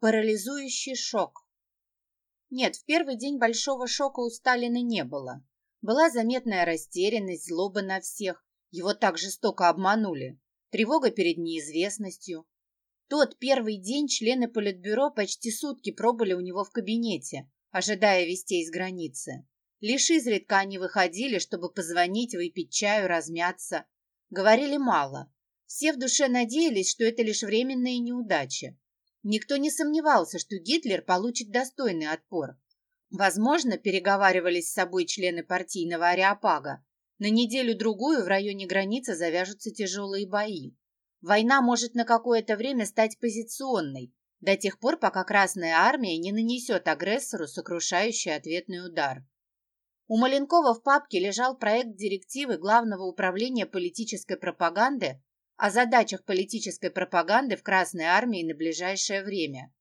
Парализующий шок. Нет, в первый день большого шока у Сталина не было. Была заметная растерянность, злоба на всех. Его так жестоко обманули. Тревога перед неизвестностью. Тот первый день члены Политбюро почти сутки пробыли у него в кабинете, ожидая вестей из границы. Лишь изредка они выходили, чтобы позвонить, выпить чаю, размяться. Говорили мало. Все в душе надеялись, что это лишь временная неудача. Никто не сомневался, что Гитлер получит достойный отпор. Возможно, переговаривались с собой члены партийного ареопага. На неделю-другую в районе границы завяжутся тяжелые бои. Война может на какое-то время стать позиционной, до тех пор, пока Красная Армия не нанесет агрессору сокрушающий ответный удар. У Маленкова в папке лежал проект директивы Главного управления политической пропаганды о задачах политической пропаганды в Красной Армии на ближайшее время,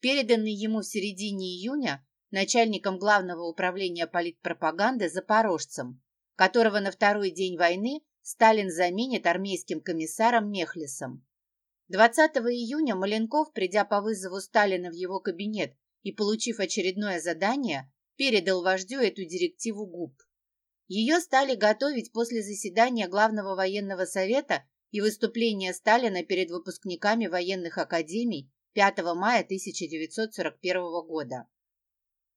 переданный ему в середине июня начальником Главного управления политпропаганды Запорожцем, которого на второй день войны Сталин заменит армейским комиссаром Мехлисом. 20 июня Маленков, придя по вызову Сталина в его кабинет и получив очередное задание, передал вождю эту директиву ГУП. Ее стали готовить после заседания Главного военного совета и выступление Сталина перед выпускниками военных академий 5 мая 1941 года.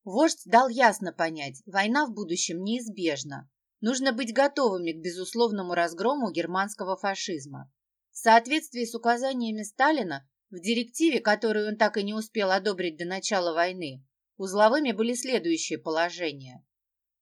Вождь дал ясно понять, война в будущем неизбежна. Нужно быть готовыми к безусловному разгрому германского фашизма. В соответствии с указаниями Сталина, в директиве, которую он так и не успел одобрить до начала войны, узловыми были следующие положения.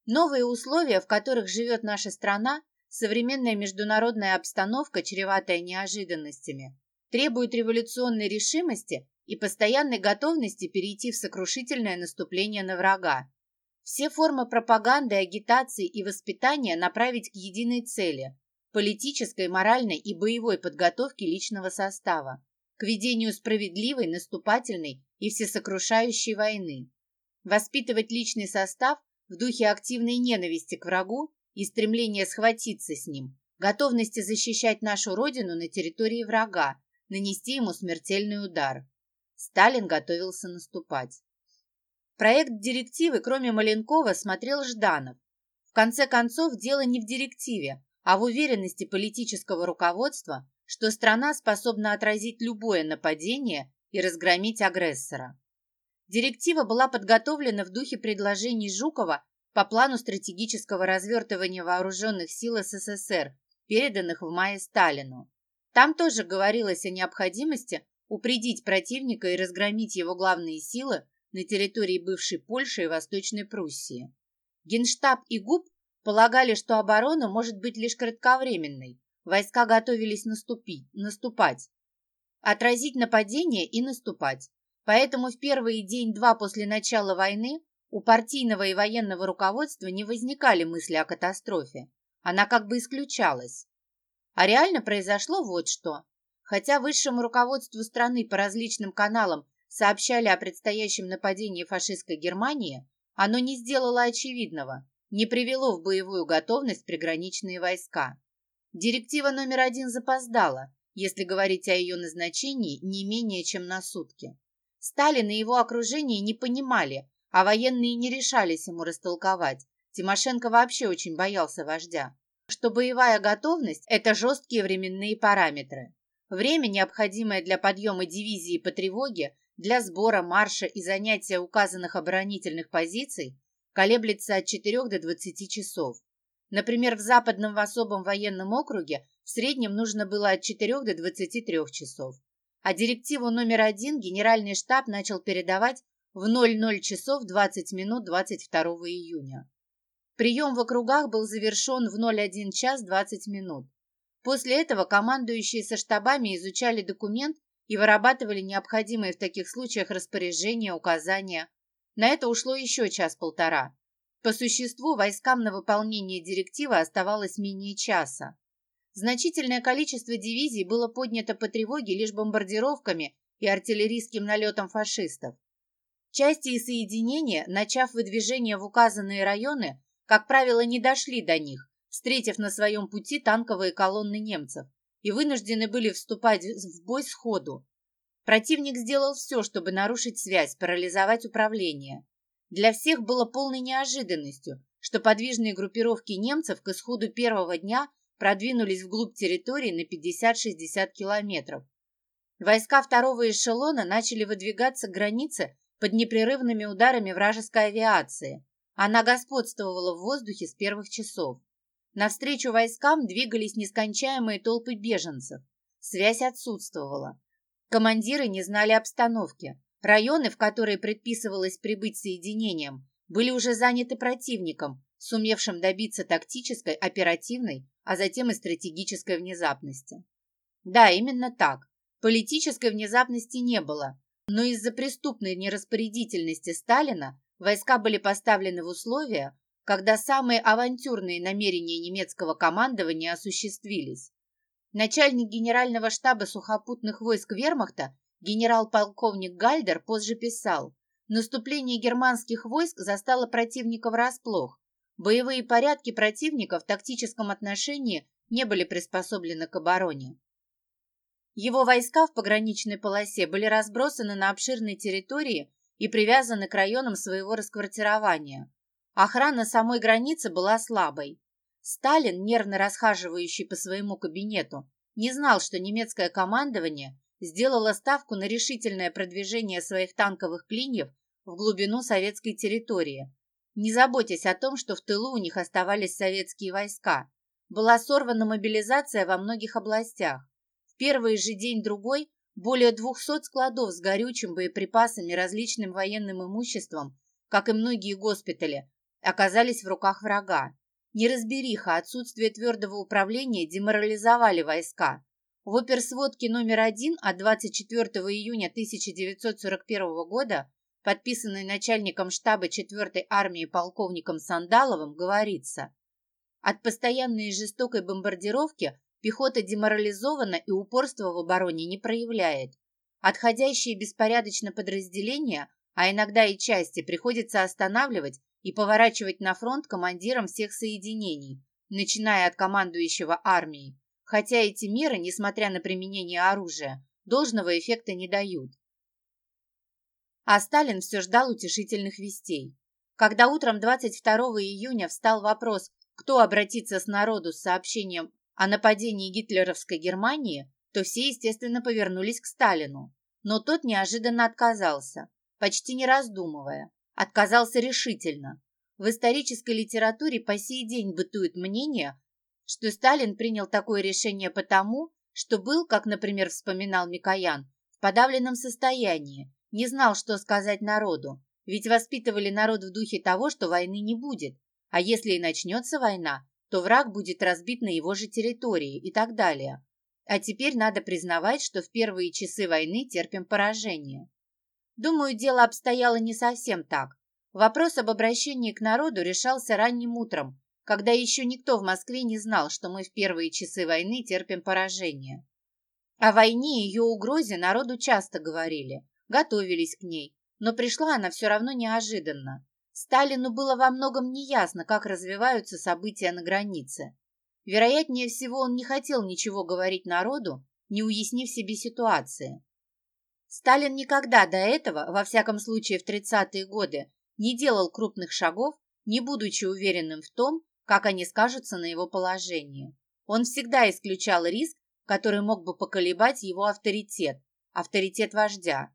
Новые условия, в которых живет наша страна, Современная международная обстановка, чреватая неожиданностями, требует революционной решимости и постоянной готовности перейти в сокрушительное наступление на врага. Все формы пропаганды, агитации и воспитания направить к единой цели – политической, моральной и боевой подготовке личного состава, к ведению справедливой, наступательной и всесокрушающей войны. Воспитывать личный состав в духе активной ненависти к врагу и стремление схватиться с ним, готовности защищать нашу родину на территории врага, нанести ему смертельный удар. Сталин готовился наступать. Проект директивы, кроме Маленкова, смотрел Жданов. В конце концов, дело не в директиве, а в уверенности политического руководства, что страна способна отразить любое нападение и разгромить агрессора. Директива была подготовлена в духе предложений Жукова по плану стратегического развертывания вооруженных сил СССР, переданных в мае Сталину. Там тоже говорилось о необходимости упредить противника и разгромить его главные силы на территории бывшей Польши и Восточной Пруссии. Генштаб и ГУП полагали, что оборона может быть лишь кратковременной. Войска готовились наступить, наступать, отразить нападение и наступать. Поэтому в первый день-два после начала войны у партийного и военного руководства не возникали мысли о катастрофе. Она как бы исключалась. А реально произошло вот что. Хотя высшему руководству страны по различным каналам сообщали о предстоящем нападении фашистской Германии, оно не сделало очевидного, не привело в боевую готовность приграничные войска. Директива номер один запоздала, если говорить о ее назначении не менее чем на сутки. Сталин и его окружение не понимали, а военные не решались ему растолковать. Тимошенко вообще очень боялся вождя. Что боевая готовность – это жесткие временные параметры. Время, необходимое для подъема дивизии по тревоге, для сбора, марша и занятия указанных оборонительных позиций, колеблется от 4 до 20 часов. Например, в Западном в особом военном округе в среднем нужно было от 4 до 23 часов. А директиву номер один Генеральный штаб начал передавать в 00 часов 20 минут 22 июня. Прием в округах был завершен в 01 час 20 минут. После этого командующие со штабами изучали документ и вырабатывали необходимые в таких случаях распоряжения, указания. На это ушло еще час-полтора. По существу войскам на выполнение директивы оставалось менее часа. Значительное количество дивизий было поднято по тревоге лишь бомбардировками и артиллерийским налетом фашистов. Части и соединения, начав выдвижение в указанные районы, как правило, не дошли до них, встретив на своем пути танковые колонны немцев, и вынуждены были вступать в бой сходу. Противник сделал все, чтобы нарушить связь, парализовать управление. Для всех было полной неожиданностью, что подвижные группировки немцев к исходу первого дня продвинулись вглубь территории на 50-60 километров. Войска второго эшелона начали выдвигаться к границе под непрерывными ударами вражеской авиации. Она господствовала в воздухе с первых часов. Навстречу войскам двигались нескончаемые толпы беженцев. Связь отсутствовала. Командиры не знали обстановки. Районы, в которые предписывалось прибыть соединением, были уже заняты противником, сумевшим добиться тактической, оперативной, а затем и стратегической внезапности. Да, именно так. Политической внезапности не было, но из-за преступной нераспорядительности Сталина войска были поставлены в условия, когда самые авантюрные намерения немецкого командования осуществились. Начальник генерального штаба сухопутных войск вермахта генерал-полковник Гальдер позже писал, наступление германских войск застало противника врасплох. Боевые порядки противника в тактическом отношении не были приспособлены к обороне. Его войска в пограничной полосе были разбросаны на обширной территории и привязаны к районам своего расквартирования. Охрана самой границы была слабой. Сталин, нервно расхаживающий по своему кабинету, не знал, что немецкое командование сделало ставку на решительное продвижение своих танковых клиньев в глубину советской территории, не заботясь о том, что в тылу у них оставались советские войска. Была сорвана мобилизация во многих областях. Первый же день-другой более 200 складов с горючим, боеприпасами, различным военным имуществом, как и многие госпитали, оказались в руках врага. Неразбериха, отсутствие твердого управления деморализовали войска. В оперсводке номер один от 24 июня 1941 года, подписанной начальником штаба 4-й армии полковником Сандаловым, говорится «От постоянной и жестокой бомбардировки пехота деморализована и упорства в обороне не проявляет. Отходящие беспорядочно подразделения, а иногда и части, приходится останавливать и поворачивать на фронт командирам всех соединений, начиная от командующего армией, хотя эти меры, несмотря на применение оружия, должного эффекта не дают. А Сталин все ждал утешительных вестей. Когда утром 22 июня встал вопрос, кто обратится с народу с сообщением о нападении гитлеровской Германии, то все, естественно, повернулись к Сталину. Но тот неожиданно отказался, почти не раздумывая. Отказался решительно. В исторической литературе по сей день бытует мнение, что Сталин принял такое решение потому, что был, как, например, вспоминал Микоян, в подавленном состоянии, не знал, что сказать народу, ведь воспитывали народ в духе того, что войны не будет, а если и начнется война, то враг будет разбит на его же территории и так далее. А теперь надо признавать, что в первые часы войны терпим поражение. Думаю, дело обстояло не совсем так. Вопрос об обращении к народу решался ранним утром, когда еще никто в Москве не знал, что мы в первые часы войны терпим поражение. О войне и ее угрозе народу часто говорили, готовились к ней, но пришла она все равно неожиданно. Сталину было во многом неясно, как развиваются события на границе. Вероятнее всего, он не хотел ничего говорить народу, не уяснив себе ситуации. Сталин никогда до этого, во всяком случае в 30-е годы, не делал крупных шагов, не будучи уверенным в том, как они скажутся на его положении. Он всегда исключал риск, который мог бы поколебать его авторитет, авторитет вождя.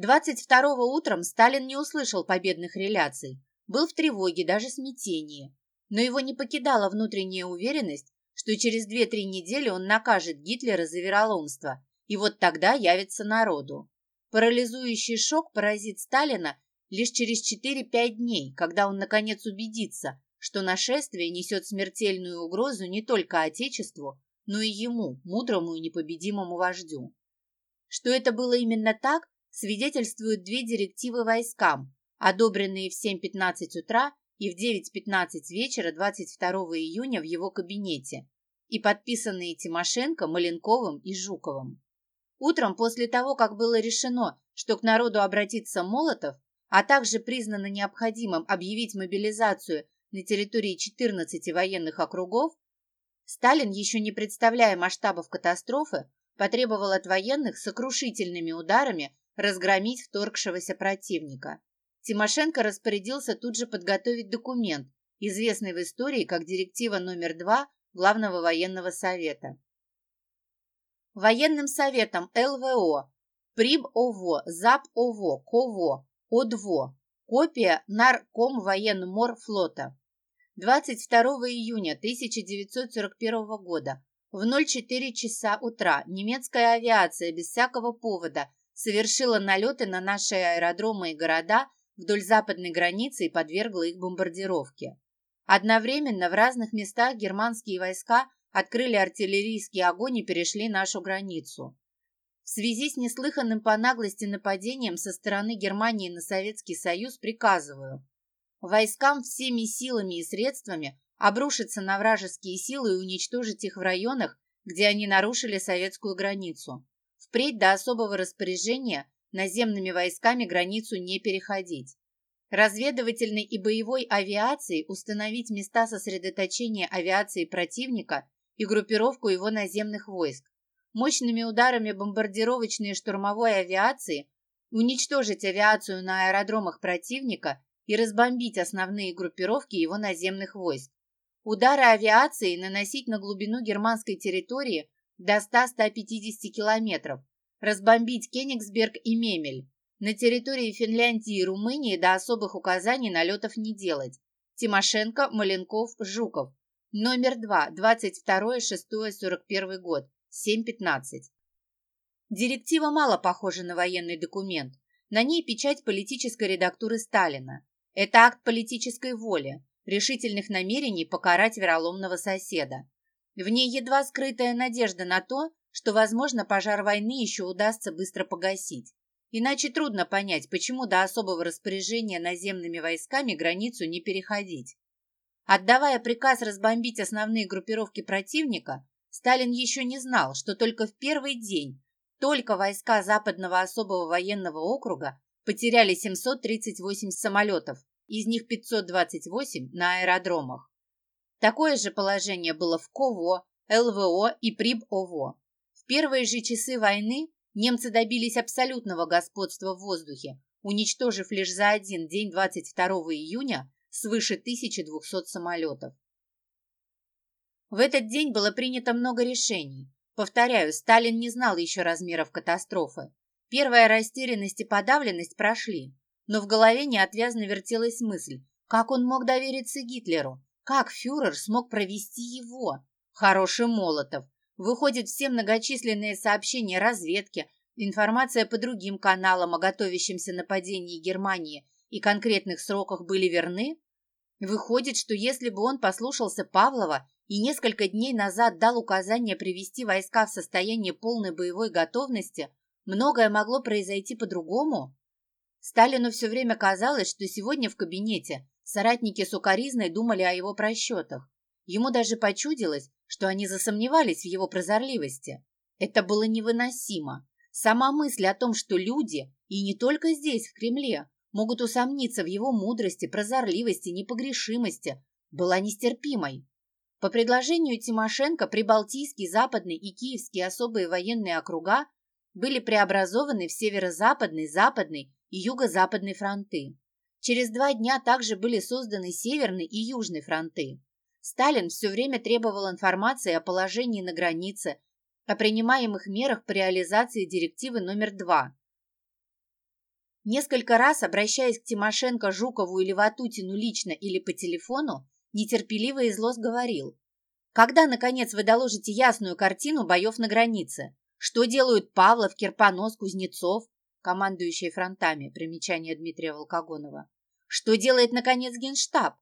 22-го утром Сталин не услышал победных реляций, был в тревоге, даже смятении, но его не покидала внутренняя уверенность, что через 2-3 недели он накажет Гитлера за вероломство и вот тогда явится народу. Парализующий шок поразит Сталина лишь через 4-5 дней, когда он наконец убедится, что нашествие несет смертельную угрозу не только Отечеству, но и ему, мудрому и непобедимому вождю. Что это было именно так, свидетельствуют две директивы войскам, одобренные в 7.15 утра и в 9.15 вечера 22 июня в его кабинете и подписанные Тимошенко, Маленковым и Жуковым. Утром после того, как было решено, что к народу обратится Молотов, а также признано необходимым объявить мобилизацию на территории 14 военных округов, Сталин, еще не представляя масштабов катастрофы, потребовал от военных сокрушительными ударами разгромить вторгшегося противника. Тимошенко распорядился тут же подготовить документ, известный в истории как директива номер 2 Главного военного совета. Военным советом ЛВО, ПРИБ-ОВО, ЗАП-ОВО, КОВО, ОДВО, копия Нарком военно-мор-флота. 22 июня 1941 года в 04 часа утра немецкая авиация без всякого повода совершила налеты на наши аэродромы и города вдоль западной границы и подвергла их бомбардировке. Одновременно в разных местах германские войска открыли артиллерийский огонь и перешли нашу границу. В связи с неслыханным по наглости нападением со стороны Германии на Советский Союз приказываю войскам всеми силами и средствами обрушиться на вражеские силы и уничтожить их в районах, где они нарушили советскую границу. Впредь до особого распоряжения наземными войсками границу не переходить разведывательной и боевой авиации установить места сосредоточения авиации противника и группировку его наземных войск, мощными ударами бомбардировочной и штурмовой авиации уничтожить авиацию на аэродромах противника и разбомбить основные группировки его наземных войск. Удары авиации наносить на глубину германской территории до 100-150 километров, разбомбить Кенигсберг и Мемель, на территории Финляндии и Румынии до особых указаний налетов не делать. Тимошенко, Маленков, Жуков. Номер 2, 22-6-41 год, 7.15. Директива мало похожа на военный документ. На ней печать политической редактуры Сталина. Это акт политической воли, решительных намерений покарать вероломного соседа. В ней едва скрытая надежда на то, что, возможно, пожар войны еще удастся быстро погасить. Иначе трудно понять, почему до особого распоряжения наземными войсками границу не переходить. Отдавая приказ разбомбить основные группировки противника, Сталин еще не знал, что только в первый день только войска Западного особого военного округа потеряли 738 самолетов, из них 528 на аэродромах. Такое же положение было в КОВО, ЛВО и ПРИБ-ОВО. В первые же часы войны Немцы добились абсолютного господства в воздухе, уничтожив лишь за один день 22 июня свыше 1200 самолетов. В этот день было принято много решений. Повторяю, Сталин не знал еще размеров катастрофы. Первая растерянность и подавленность прошли, но в голове неотвязно вертелась мысль, как он мог довериться Гитлеру, как фюрер смог провести его. Хороший Молотов, Выходит, все многочисленные сообщения разведки, информация по другим каналам о готовящемся нападении Германии и конкретных сроках были верны? Выходит, что если бы он послушался Павлова и несколько дней назад дал указание привести войска в состояние полной боевой готовности, многое могло произойти по-другому? Сталину все время казалось, что сегодня в кабинете соратники сукаризной думали о его просчетах. Ему даже почудилось, что они засомневались в его прозорливости. Это было невыносимо. Сама мысль о том, что люди, и не только здесь, в Кремле, могут усомниться в его мудрости, прозорливости, непогрешимости, была нестерпимой. По предложению Тимошенко Прибалтийский, Западный и Киевский особые военные округа были преобразованы в Северо-Западный, Западный и Юго-Западный фронты. Через два дня также были созданы Северный и Южный фронты. Сталин все время требовал информации о положении на границе, о принимаемых мерах по реализации директивы номер 2. Несколько раз, обращаясь к Тимошенко, Жукову или Ватутину лично или по телефону, нетерпеливо и зло говорил. «Когда, наконец, вы доложите ясную картину боев на границе? Что делают Павлов, Кирпонос, Кузнецов?» Командующие фронтами, примечание Дмитрия Волкогонова. «Что делает, наконец, Генштаб?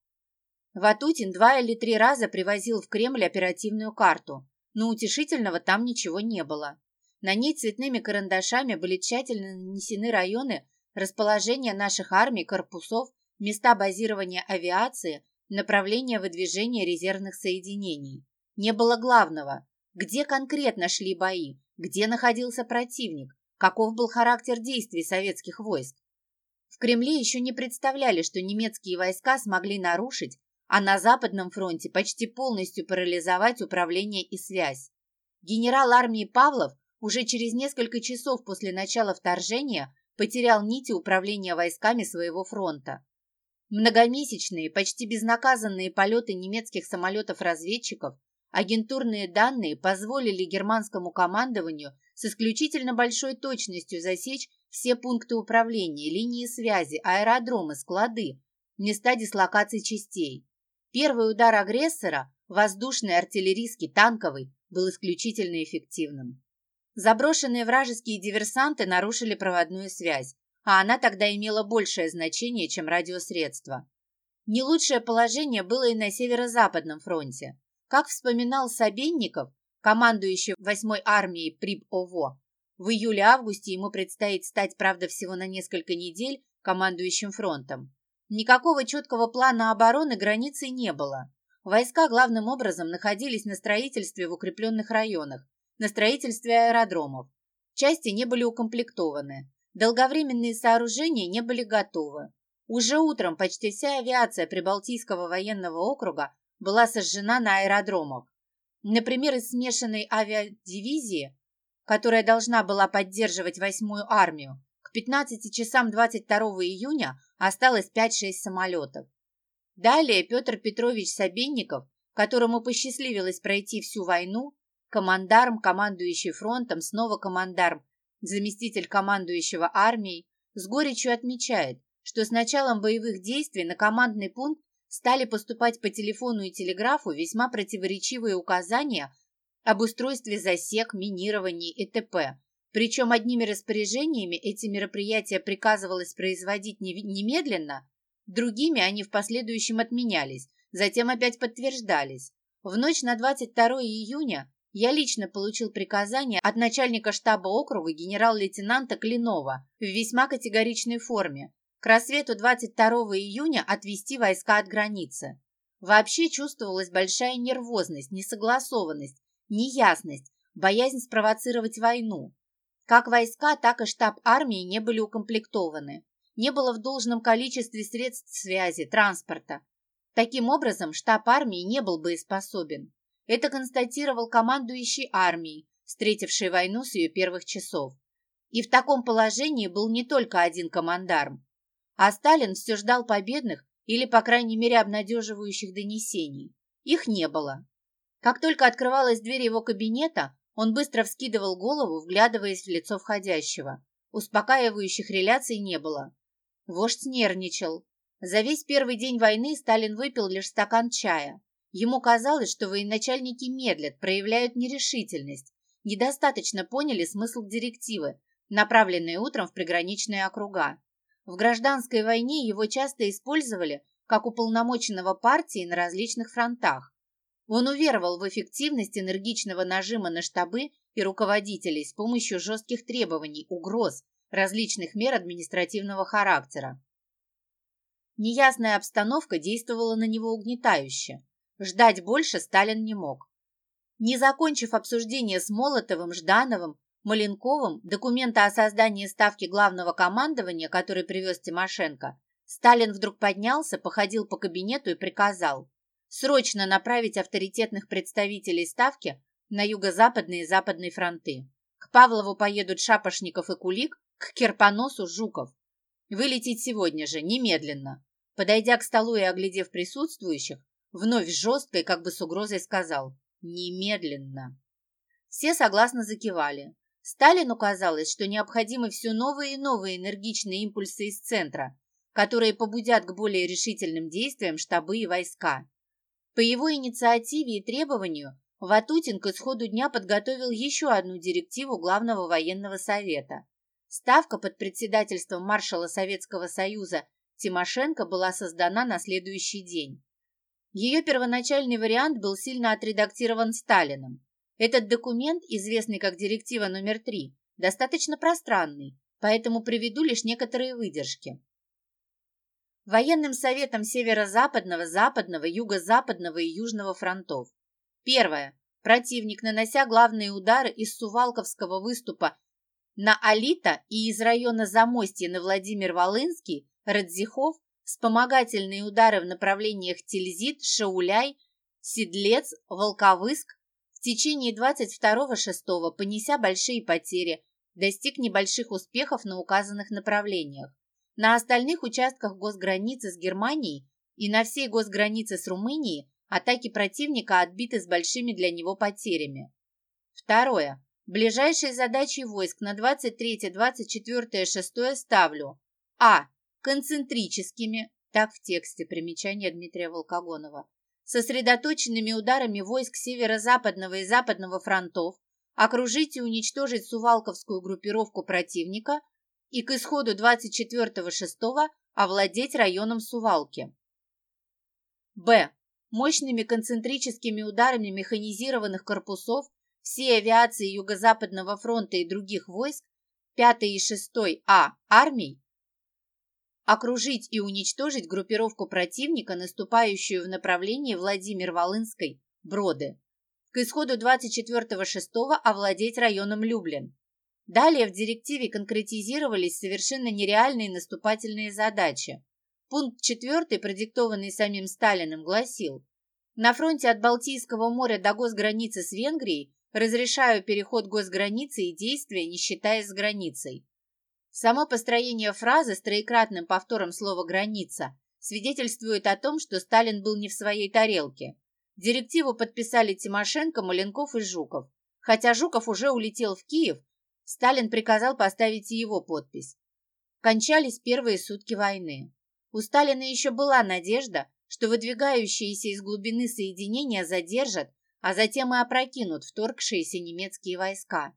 Ватутин два или три раза привозил в Кремль оперативную карту, но утешительного там ничего не было. На ней цветными карандашами были тщательно нанесены районы расположения наших армий, корпусов, места базирования авиации, направления выдвижения резервных соединений. Не было главного, где конкретно шли бои, где находился противник, каков был характер действий советских войск. В Кремле еще не представляли, что немецкие войска смогли нарушить а на Западном фронте почти полностью парализовать управление и связь. Генерал армии Павлов уже через несколько часов после начала вторжения потерял нити управления войсками своего фронта. Многомесячные, почти безнаказанные полеты немецких самолетов-разведчиков, агентурные данные позволили германскому командованию с исключительно большой точностью засечь все пункты управления, линии связи, аэродромы, склады, места дислокации частей. Первый удар агрессора, воздушный, артиллерийский, танковый, был исключительно эффективным. Заброшенные вражеские диверсанты нарушили проводную связь, а она тогда имела большее значение, чем радиосредства. Не лучшее положение было и на Северо-Западном фронте. Как вспоминал Собенников, командующий 8-й армией Приб-ОВО, в июле-августе ему предстоит стать, правда, всего на несколько недель командующим фронтом. Никакого четкого плана обороны границы не было. Войска главным образом находились на строительстве в укрепленных районах, на строительстве аэродромов. Части не были укомплектованы. Долговременные сооружения не были готовы. Уже утром почти вся авиация Прибалтийского военного округа была сожжена на аэродромах. Например, из смешанной авиадивизии, которая должна была поддерживать восьмую армию, к 15 часам 22 июня осталось 5-6 самолетов. Далее Петр Петрович Собенников, которому посчастливилось пройти всю войну, командарм, командующий фронтом, снова командарм, заместитель командующего армией, с горечью отмечает, что с началом боевых действий на командный пункт стали поступать по телефону и телеграфу весьма противоречивые указания об устройстве засек, минирований и т.п., причем одними распоряжениями эти мероприятия приказывалось производить немедленно, другими они в последующем отменялись, затем опять подтверждались. В ночь на 22 июня я лично получил приказание от начальника штаба округа генерал-лейтенанта Клинова в весьма категоричной форме к рассвету 22 июня отвести войска от границы. Вообще чувствовалась большая нервозность, несогласованность, неясность, боязнь спровоцировать войну. Как войска, так и штаб армии не были укомплектованы. Не было в должном количестве средств связи, транспорта. Таким образом, штаб армии не был боеспособен. Это констатировал командующий армией, встретивший войну с ее первых часов. И в таком положении был не только один командарм. А Сталин все ждал победных или, по крайней мере, обнадеживающих донесений. Их не было. Как только открывалась дверь его кабинета, он быстро вскидывал голову, вглядываясь в лицо входящего. Успокаивающих реляций не было. Вождь нервничал. За весь первый день войны Сталин выпил лишь стакан чая. Ему казалось, что военачальники медлят, проявляют нерешительность, недостаточно поняли смысл директивы, направленной утром в приграничные округа. В гражданской войне его часто использовали как уполномоченного партии на различных фронтах. Он уверовал в эффективность энергичного нажима на штабы и руководителей с помощью жестких требований, угроз, различных мер административного характера. Неясная обстановка действовала на него угнетающе. Ждать больше Сталин не мог. Не закончив обсуждение с Молотовым, Ждановым, Маленковым документа о создании ставки главного командования, который привез Тимошенко, Сталин вдруг поднялся, походил по кабинету и приказал срочно направить авторитетных представителей Ставки на юго-западные и западные фронты. К Павлову поедут Шапошников и Кулик, к Керпоносу Жуков. Вылететь сегодня же, немедленно. Подойдя к столу и оглядев присутствующих, вновь жестко и как бы с угрозой сказал «немедленно». Все согласно закивали. Сталину казалось, что необходимы все новые и новые энергичные импульсы из центра, которые побудят к более решительным действиям штабы и войска. По его инициативе и требованию Ватутин к исходу дня подготовил еще одну директиву Главного военного совета. Ставка под председательством маршала Советского Союза Тимошенко была создана на следующий день. Ее первоначальный вариант был сильно отредактирован Сталиным. Этот документ, известный как директива номер 3, достаточно пространный, поэтому приведу лишь некоторые выдержки военным советом северо-западного, западного, юго-западного и южного фронтов. Первое. Противник, нанося главные удары из Сувалковского выступа на Алита и из района Замостья на Владимир-Волынский, Радзихов, вспомогательные удары в направлениях Тильзит, Шауляй, Седлец, Волковыск, В течение 22-6, понеся большие потери, достиг небольших успехов на указанных направлениях. На остальных участках госграницы с Германией и на всей госгранице с Румынией атаки противника отбиты с большими для него потерями. Второе. Ближайшие задачи войск на 23, 24, 6 ставлю. А. Концентрическими, так в тексте примечания Дмитрия Волкогонова, сосредоточенными ударами войск северо-западного и западного фронтов, окружить и уничтожить Сувалковскую группировку противника и к исходу 24-6 овладеть районом Сувалки. Б. Мощными концентрическими ударами механизированных корпусов всей авиации Юго-Западного фронта и других войск 5 и 6 А армий окружить и уничтожить группировку противника, наступающую в направлении Владимир-Волынской, Броды. К исходу 24.06 овладеть районом Люблин. Далее в директиве конкретизировались совершенно нереальные наступательные задачи. Пункт 4, продиктованный самим Сталиным, гласил «На фронте от Балтийского моря до госграницы с Венгрией разрешаю переход госграницы и действия, не считаясь с границей». Само построение фразы с троекратным повтором слова «граница» свидетельствует о том, что Сталин был не в своей тарелке. Директиву подписали Тимошенко, Маленков и Жуков. Хотя Жуков уже улетел в Киев, Сталин приказал поставить и его подпись. Кончались первые сутки войны. У Сталина еще была надежда, что выдвигающиеся из глубины соединения задержат, а затем и опрокинут вторгшиеся немецкие войска.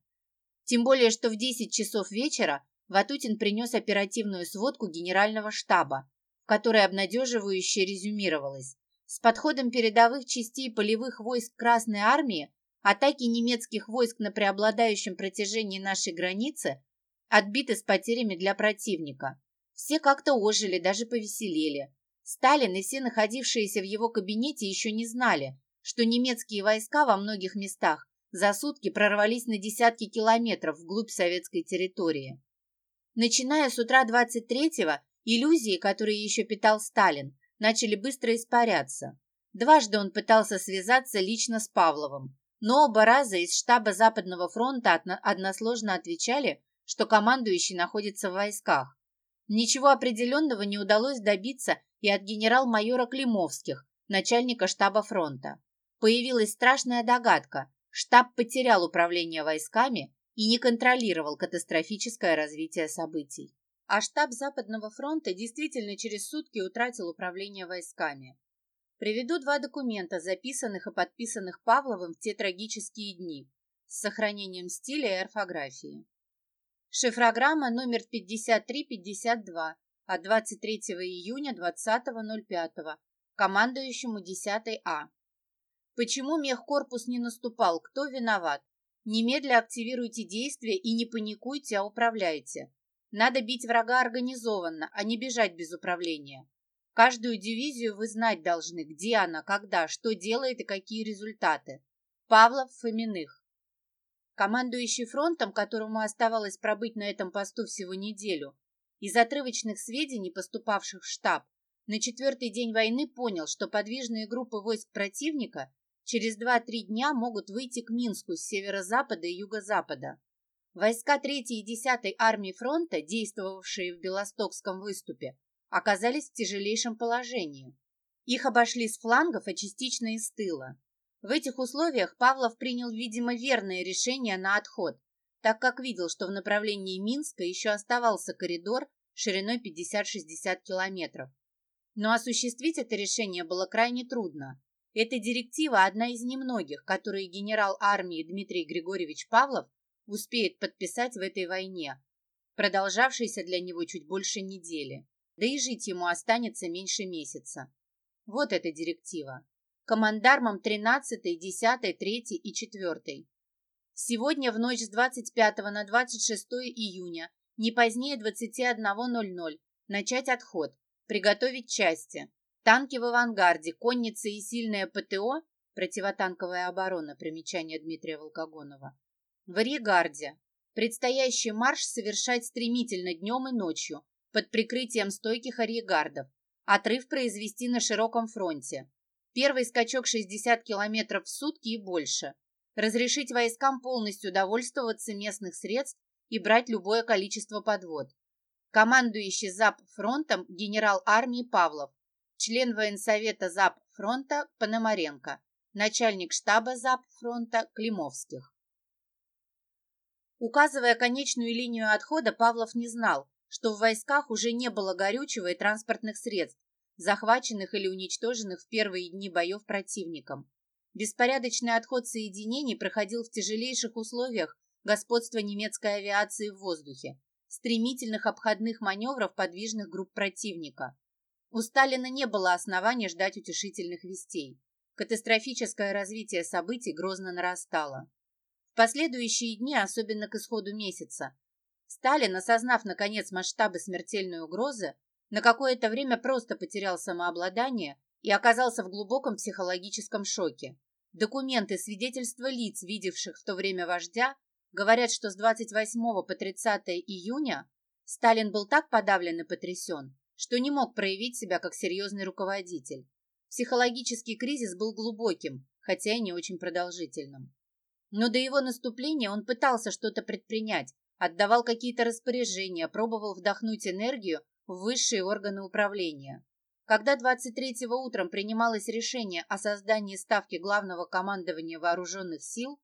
Тем более, что в 10 часов вечера Ватутин принес оперативную сводку генерального штаба, в которой обнадеживающе резюмировалось. С подходом передовых частей полевых войск Красной Армии атаки немецких войск на преобладающем протяжении нашей границы отбиты с потерями для противника. Все как-то ожили, даже повеселели. Сталин и все находившиеся в его кабинете еще не знали, что немецкие войска во многих местах за сутки прорвались на десятки километров вглубь советской территории. Начиная с утра 23-го, иллюзии, которые еще питал Сталин, начали быстро испаряться. Дважды он пытался связаться лично с Павловым, но оба раза из штаба Западного фронта односложно отвечали, что командующий находится в войсках. Ничего определенного не удалось добиться и от генерал-майора Климовских, начальника штаба фронта. Появилась страшная догадка. Штаб потерял управление войсками и не контролировал катастрофическое развитие событий. А штаб Западного фронта действительно через сутки утратил управление войсками. Приведу два документа, записанных и подписанных Павловым в те трагические дни, с сохранением стиля и орфографии. Шифрограмма номер 5352 от 23 июня 20.05 командующему 10 А. Почему мехкорпус не наступал? Кто виноват? Немедля активируйте действия и не паникуйте, а управляйте. Надо бить врага организованно, а не бежать без управления. Каждую дивизию вы знать должны, где она, когда, что делает и какие результаты. Павлов, Фоминых. Командующий фронтом, которому оставалось пробыть на этом посту всего неделю, из отрывочных сведений, поступавших в штаб, на четвертый день войны понял, что подвижные группы войск противника через 2-3 дня могут выйти к Минску с северо-запада и юго-запада. Войска 3 и 10 армии фронта, действовавшие в Белостокском выступе, оказались в тяжелейшем положении. Их обошли с флангов, а частично из тыла. В этих условиях Павлов принял, видимо, верное решение на отход, так как видел, что в направлении Минска еще оставался коридор шириной 50-60 километров. Но осуществить это решение было крайне трудно. Эта директива одна из немногих, которые генерал армии Дмитрий Григорьевич Павлов успеет подписать в этой войне, продолжавшейся для него чуть больше недели, да и жить ему останется меньше месяца. Вот эта директива. Командармам 13, 10, 3 и 4. Сегодня в ночь с 25 на 26 июня, не позднее 21.00, начать отход, приготовить части, Танки в авангарде, конница и сильное ПТО, противотанковая оборона, примечание Дмитрия Волкогонова, в арьегарде. Предстоящий марш совершать стремительно днем и ночью, под прикрытием стойких арьегардов. Отрыв произвести на широком фронте. Первый скачок 60 километров в сутки и больше. разрешить войскам полностью довольствоваться местных средств и брать любое количество подвод. Командующий ЗАП фронтом генерал армии Павлов, член военсовета ЗАП фронта Пономаренко, начальник штаба ЗАП фронта Климовских. Указывая конечную линию отхода, Павлов не знал, что в войсках уже не было горючего и транспортных средств, захваченных или уничтоженных в первые дни боев противником. Беспорядочный отход соединений проходил в тяжелейших условиях господства немецкой авиации в воздухе, стремительных обходных маневров подвижных групп противника. У Сталина не было основания ждать утешительных вестей. Катастрофическое развитие событий грозно нарастало. В последующие дни, особенно к исходу месяца, Сталин, осознав наконец масштабы смертельной угрозы, на какое-то время просто потерял самообладание и оказался в глубоком психологическом шоке. Документы, свидетельства лиц, видевших в то время вождя, говорят, что с 28 по 30 июня Сталин был так подавлен и потрясен, что не мог проявить себя как серьезный руководитель. Психологический кризис был глубоким, хотя и не очень продолжительным. Но до его наступления он пытался что-то предпринять, отдавал какие-то распоряжения, пробовал вдохнуть энергию в высшие органы управления. Когда 23-го утром принималось решение о создании ставки главного командования вооруженных сил,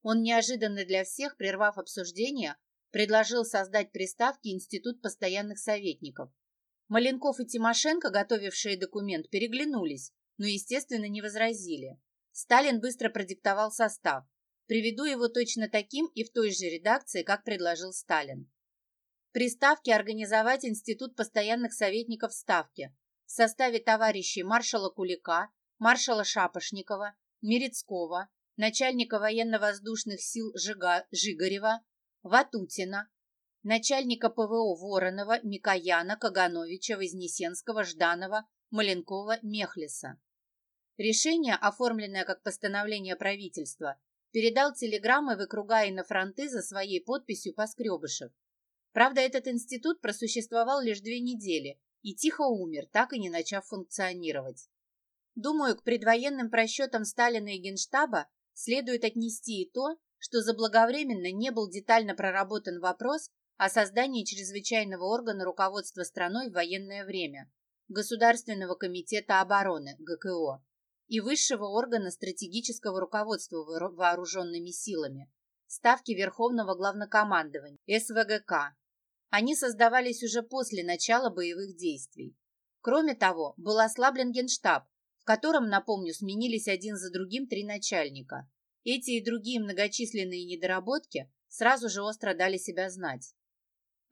он неожиданно для всех, прервав обсуждение, предложил создать при ставке Институт постоянных советников. Маленков и Тимошенко, готовившие документ, переглянулись, но, естественно, не возразили. Сталин быстро продиктовал состав. Приведу его точно таким и в той же редакции, как предложил Сталин. При Ставке организовать Институт постоянных советников Ставки в составе товарищей маршала Кулика, маршала Шапошникова, Мерецкого, начальника военно-воздушных сил Жига, Жигарева, Ватутина, начальника ПВО Воронова, Микояна, Кагановича, Вознесенского, Жданова, Маленкова, Мехлиса. Решение, оформленное как постановление правительства, передал телеграммы в округа и на фронты за своей подписью Поскребышев. Правда, этот институт просуществовал лишь две недели и тихо умер, так и не начав функционировать. Думаю, к предвоенным просчетам Сталина и Генштаба следует отнести и то, что заблаговременно не был детально проработан вопрос о создании чрезвычайного органа руководства страной в военное время – Государственного комитета обороны, ГКО, и высшего органа стратегического руководства вооруженными силами, ставки Верховного Главнокомандования, СВГК. Они создавались уже после начала боевых действий. Кроме того, был ослаблен Генштаб, в котором, напомню, сменились один за другим три начальника. Эти и другие многочисленные недоработки сразу же остро дали себя знать.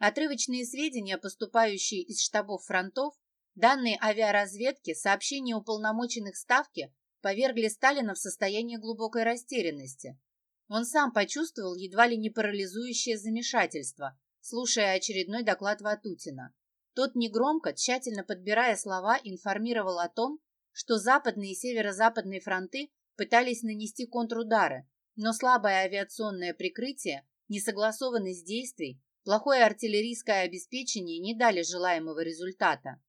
Отрывочные сведения, поступающие из штабов фронтов, Данные авиаразведки, сообщения уполномоченных Ставки повергли Сталина в состояние глубокой растерянности. Он сам почувствовал едва ли не парализующее замешательство, слушая очередной доклад Ватутина. Тот негромко, тщательно подбирая слова, информировал о том, что западные и северо-западные фронты пытались нанести контрудары, но слабое авиационное прикрытие, несогласованность действий, плохое артиллерийское обеспечение не дали желаемого результата.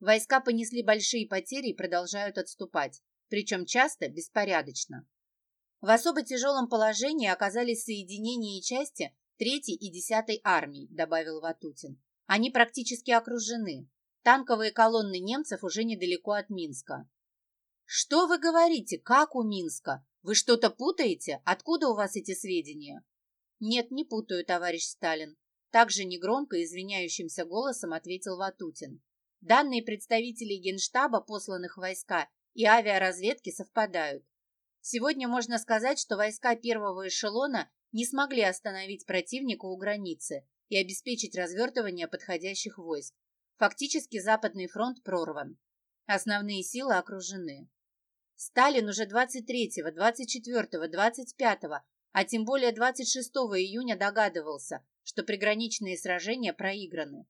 Войска понесли большие потери и продолжают отступать, причем часто беспорядочно. В особо тяжелом положении оказались соединения и части 3 и 10 армий, добавил Ватутин. Они практически окружены. Танковые колонны немцев уже недалеко от Минска. Что вы говорите? Как у Минска? Вы что-то путаете? Откуда у вас эти сведения? Нет, не путаю, товарищ Сталин. Также негромко извиняющимся голосом ответил Ватутин. Данные представителей Генштаба, посланных войска, и авиаразведки совпадают. Сегодня можно сказать, что войска первого эшелона не смогли остановить противника у границы и обеспечить развертывание подходящих войск. Фактически Западный фронт прорван. Основные силы окружены. Сталин уже 23, 24, 25, а тем более 26 июня догадывался, что приграничные сражения проиграны.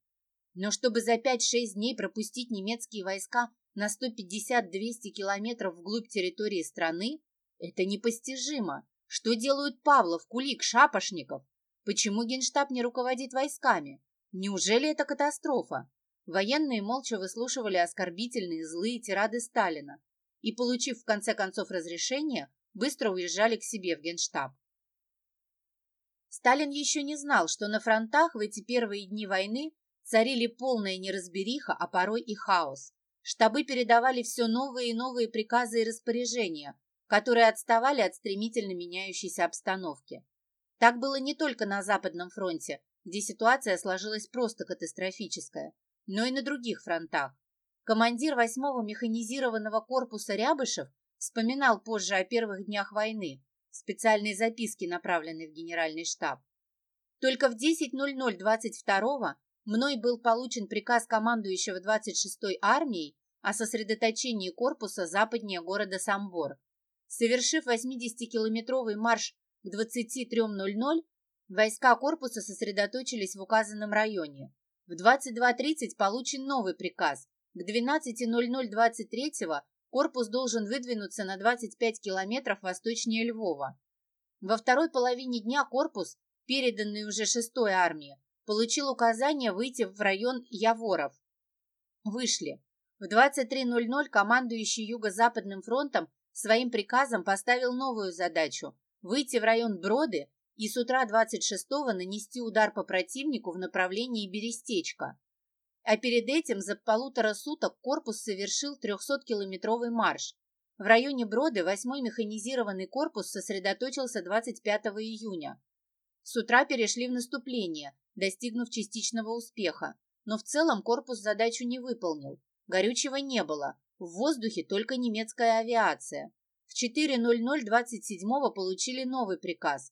Но чтобы за 5-6 дней пропустить немецкие войска на 150-200 километров вглубь территории страны, это непостижимо. Что делают Павлов, Кулик, Шапошников? Почему Генштаб не руководит войсками? Неужели это катастрофа? Военные молча выслушивали оскорбительные злые тирады Сталина и, получив в конце концов разрешение, быстро уезжали к себе в генштаб. Сталин еще не знал, что на фронтах в эти первые дни войны царили полная неразбериха, а порой и хаос. Штабы передавали все новые и новые приказы и распоряжения, которые отставали от стремительно меняющейся обстановки. Так было не только на Западном фронте, где ситуация сложилась просто катастрофическая, но и на других фронтах. Командир 8-го механизированного корпуса Рябышев вспоминал позже о первых днях войны, специальные записки, направленные в генеральный штаб. Только в 10.00 22 мной был получен приказ командующего 26-й армией о сосредоточении корпуса западнее города Самбор. Совершив 80-километровый марш к 23.00, войска корпуса сосредоточились в указанном районе. В 22.30 получен новый приказ. К 12.00 23 корпус должен выдвинуться на 25 километров восточнее Львова. Во второй половине дня корпус, переданный уже 6-й армии, получил указание выйти в район Яворов. Вышли. В 23.00 командующий Юго-Западным фронтом своим приказом поставил новую задачу – выйти в район Броды и с утра 26-го нанести удар по противнику в направлении Берестечка. А перед этим за полутора суток корпус совершил 300-километровый марш. В районе Броды 8-й механизированный корпус сосредоточился 25 июня. С утра перешли в наступление, достигнув частичного успеха, но в целом корпус задачу не выполнил. Горючего не было, в воздухе только немецкая авиация. В 4.00 27-го получили новый приказ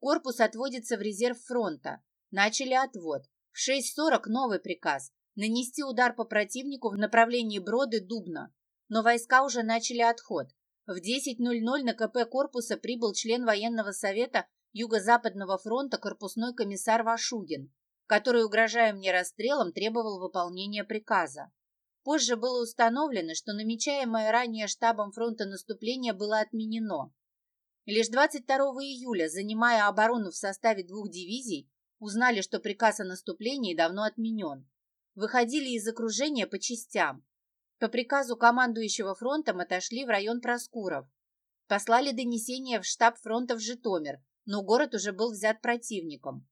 Корпус отводится в резерв фронта. Начали отвод. В 6.40 новый приказ. Нанести удар по противнику в направлении Броды-Дубна. Но войска уже начали отход. В 10.00 на КП корпуса прибыл член военного совета Юго-Западного фронта корпусной комиссар Вашугин, который, угрожая мне расстрелом, требовал выполнения приказа. Позже было установлено, что намечаемое ранее штабом фронта наступление было отменено. Лишь 22 июля, занимая оборону в составе двух дивизий, узнали, что приказ о наступлении давно отменен. Выходили из окружения по частям. По приказу командующего фронтом отошли в район Проскуров. Послали донесение в штаб фронта в Житомир, но город уже был взят противником.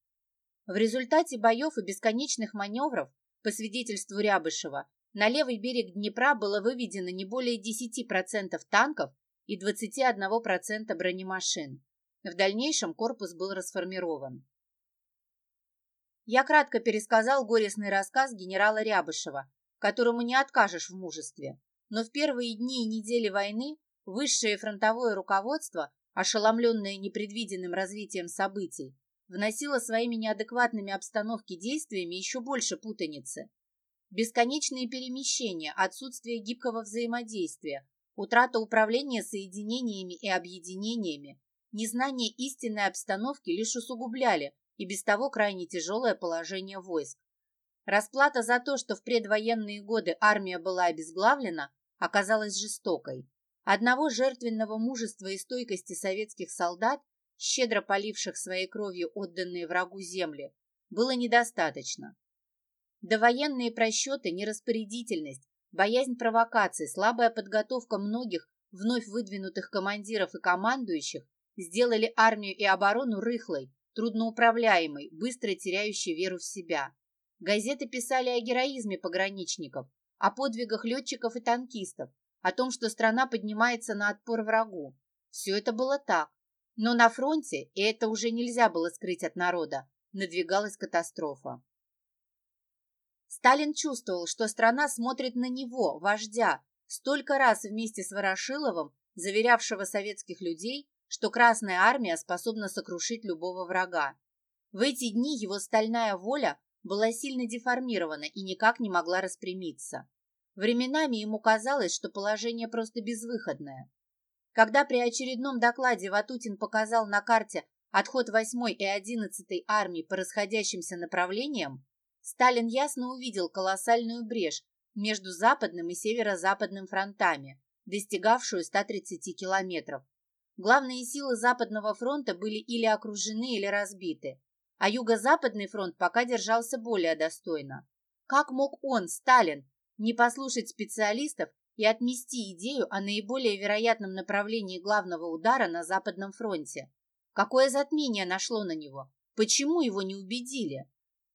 В результате боев и бесконечных маневров, по свидетельству Рябышева, на левый берег Днепра было выведено не более 10% танков и 21% бронемашин. В дальнейшем корпус был расформирован. Я кратко пересказал горестный рассказ генерала Рябышева, которому не откажешь в мужестве. Но в первые дни и недели войны высшее фронтовое руководство, ошеломленное непредвиденным развитием событий, вносило своими неадекватными обстановки действиями еще больше путаницы. Бесконечные перемещения, отсутствие гибкого взаимодействия, Утрата управления соединениями и объединениями, незнание истинной обстановки лишь усугубляли и без того крайне тяжелое положение войск. Расплата за то, что в предвоенные годы армия была обезглавлена, оказалась жестокой. Одного жертвенного мужества и стойкости советских солдат, щедро поливших своей кровью отданные врагу земли, было недостаточно. Довоенные просчеты, нераспорядительность, Боязнь провокаций, слабая подготовка многих вновь выдвинутых командиров и командующих сделали армию и оборону рыхлой, трудноуправляемой, быстро теряющей веру в себя. Газеты писали о героизме пограничников, о подвигах летчиков и танкистов, о том, что страна поднимается на отпор врагу. Все это было так. Но на фронте, и это уже нельзя было скрыть от народа, надвигалась катастрофа. Сталин чувствовал, что страна смотрит на него, вождя, столько раз вместе с Ворошиловым, заверявшего советских людей, что Красная Армия способна сокрушить любого врага. В эти дни его стальная воля была сильно деформирована и никак не могла распрямиться. Временами ему казалось, что положение просто безвыходное. Когда при очередном докладе Ватутин показал на карте отход 8 и 11 армии по расходящимся направлениям, Сталин ясно увидел колоссальную брешь между западным и северо-западным фронтами, достигавшую 130 километров. Главные силы Западного фронта были или окружены, или разбиты, а Юго-Западный фронт пока держался более достойно. Как мог он, Сталин, не послушать специалистов и отмести идею о наиболее вероятном направлении главного удара на Западном фронте. Какое затмение нашло на него? Почему его не убедили?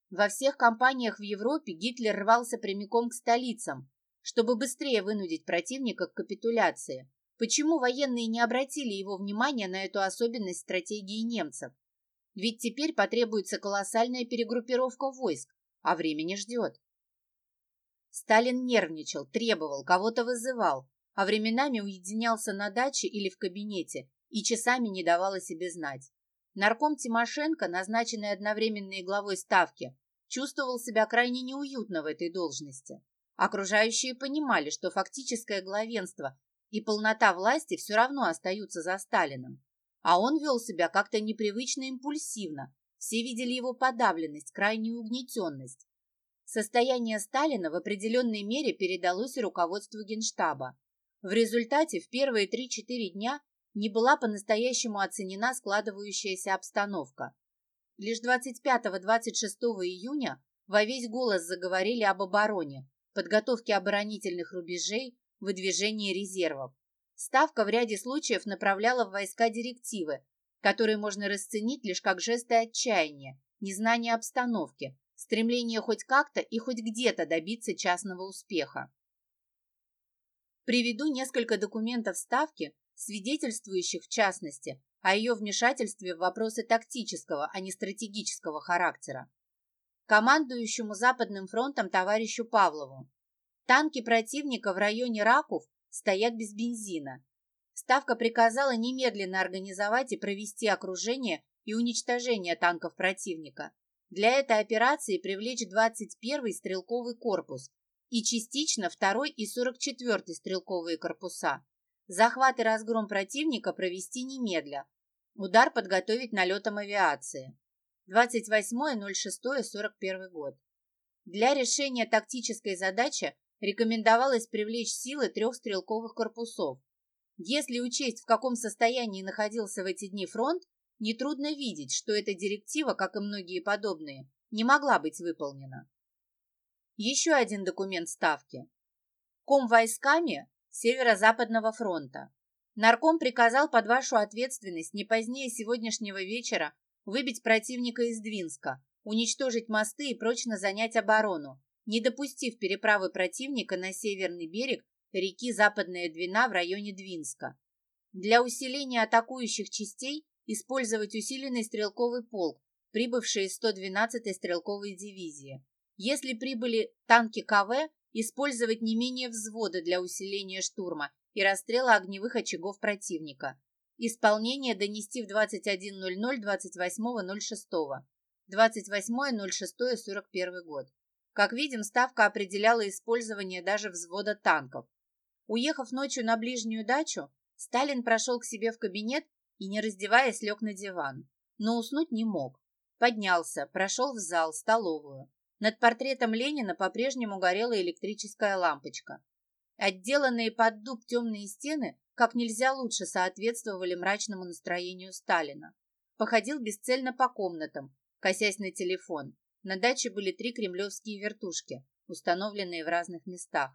Во всех кампаниях в Европе Гитлер рвался прямиком к столицам, чтобы быстрее вынудить противника к капитуляции. Почему военные не обратили его внимания на эту особенность стратегии немцев? Ведь теперь потребуется колоссальная перегруппировка войск, а времени ждет. Сталин нервничал, требовал, кого-то вызывал, а временами уединялся на даче или в кабинете и часами не давал о себе знать. Нарком Тимошенко, назначенный одновременно главой Ставки, чувствовал себя крайне неуютно в этой должности. Окружающие понимали, что фактическое главенство и полнота власти все равно остаются за Сталиным. А он вел себя как-то непривычно импульсивно. Все видели его подавленность, крайнюю угнетенность. Состояние Сталина в определенной мере передалось и руководству Генштаба. В результате в первые 3-4 дня не была по-настоящему оценена складывающаяся обстановка. Лишь 25-26 июня во весь голос заговорили об обороне, подготовке оборонительных рубежей, выдвижении резервов. Ставка в ряде случаев направляла в войска директивы, которые можно расценить лишь как жесты отчаяния, незнания обстановки, стремление хоть как-то и хоть где-то добиться частного успеха. Приведу несколько документов Ставки, свидетельствующих в частности о ее вмешательстве в вопросы тактического, а не стратегического характера. Командующему Западным фронтом товарищу Павлову. Танки противника в районе Раков стоят без бензина. Ставка приказала немедленно организовать и провести окружение и уничтожение танков противника. Для этой операции привлечь 21-й стрелковый корпус и частично 2-й и 44-й стрелковые корпуса. Захват и разгром противника провести немедля. Удар подготовить налетом авиации. 28.06.41 год. Для решения тактической задачи рекомендовалось привлечь силы трех стрелковых корпусов. Если учесть, в каком состоянии находился в эти дни фронт, нетрудно видеть, что эта директива, как и многие подобные, не могла быть выполнена. Еще один документ Ставки. Ком войсками Северо-Западного фронта. Нарком приказал под вашу ответственность не позднее сегодняшнего вечера выбить противника из Двинска, уничтожить мосты и прочно занять оборону, не допустив переправы противника на северный берег реки Западная Двина в районе Двинска. Для усиления атакующих частей использовать усиленный стрелковый полк, прибывший из 112-й стрелковой дивизии. Если прибыли танки КВ, использовать не менее взвода для усиления штурма и расстрела огневых очагов противника. Исполнение донести в 21.00 28.06. 28.06.41 год. Как видим, ставка определяла использование даже взвода танков. Уехав ночью на ближнюю дачу, Сталин прошел к себе в кабинет и, не раздеваясь, лег на диван. Но уснуть не мог. Поднялся, прошел в зал, столовую. Над портретом Ленина по-прежнему горела электрическая лампочка. Отделанные под дуб темные стены как нельзя лучше соответствовали мрачному настроению Сталина. Походил бесцельно по комнатам, косясь на телефон. На даче были три кремлевские вертушки, установленные в разных местах.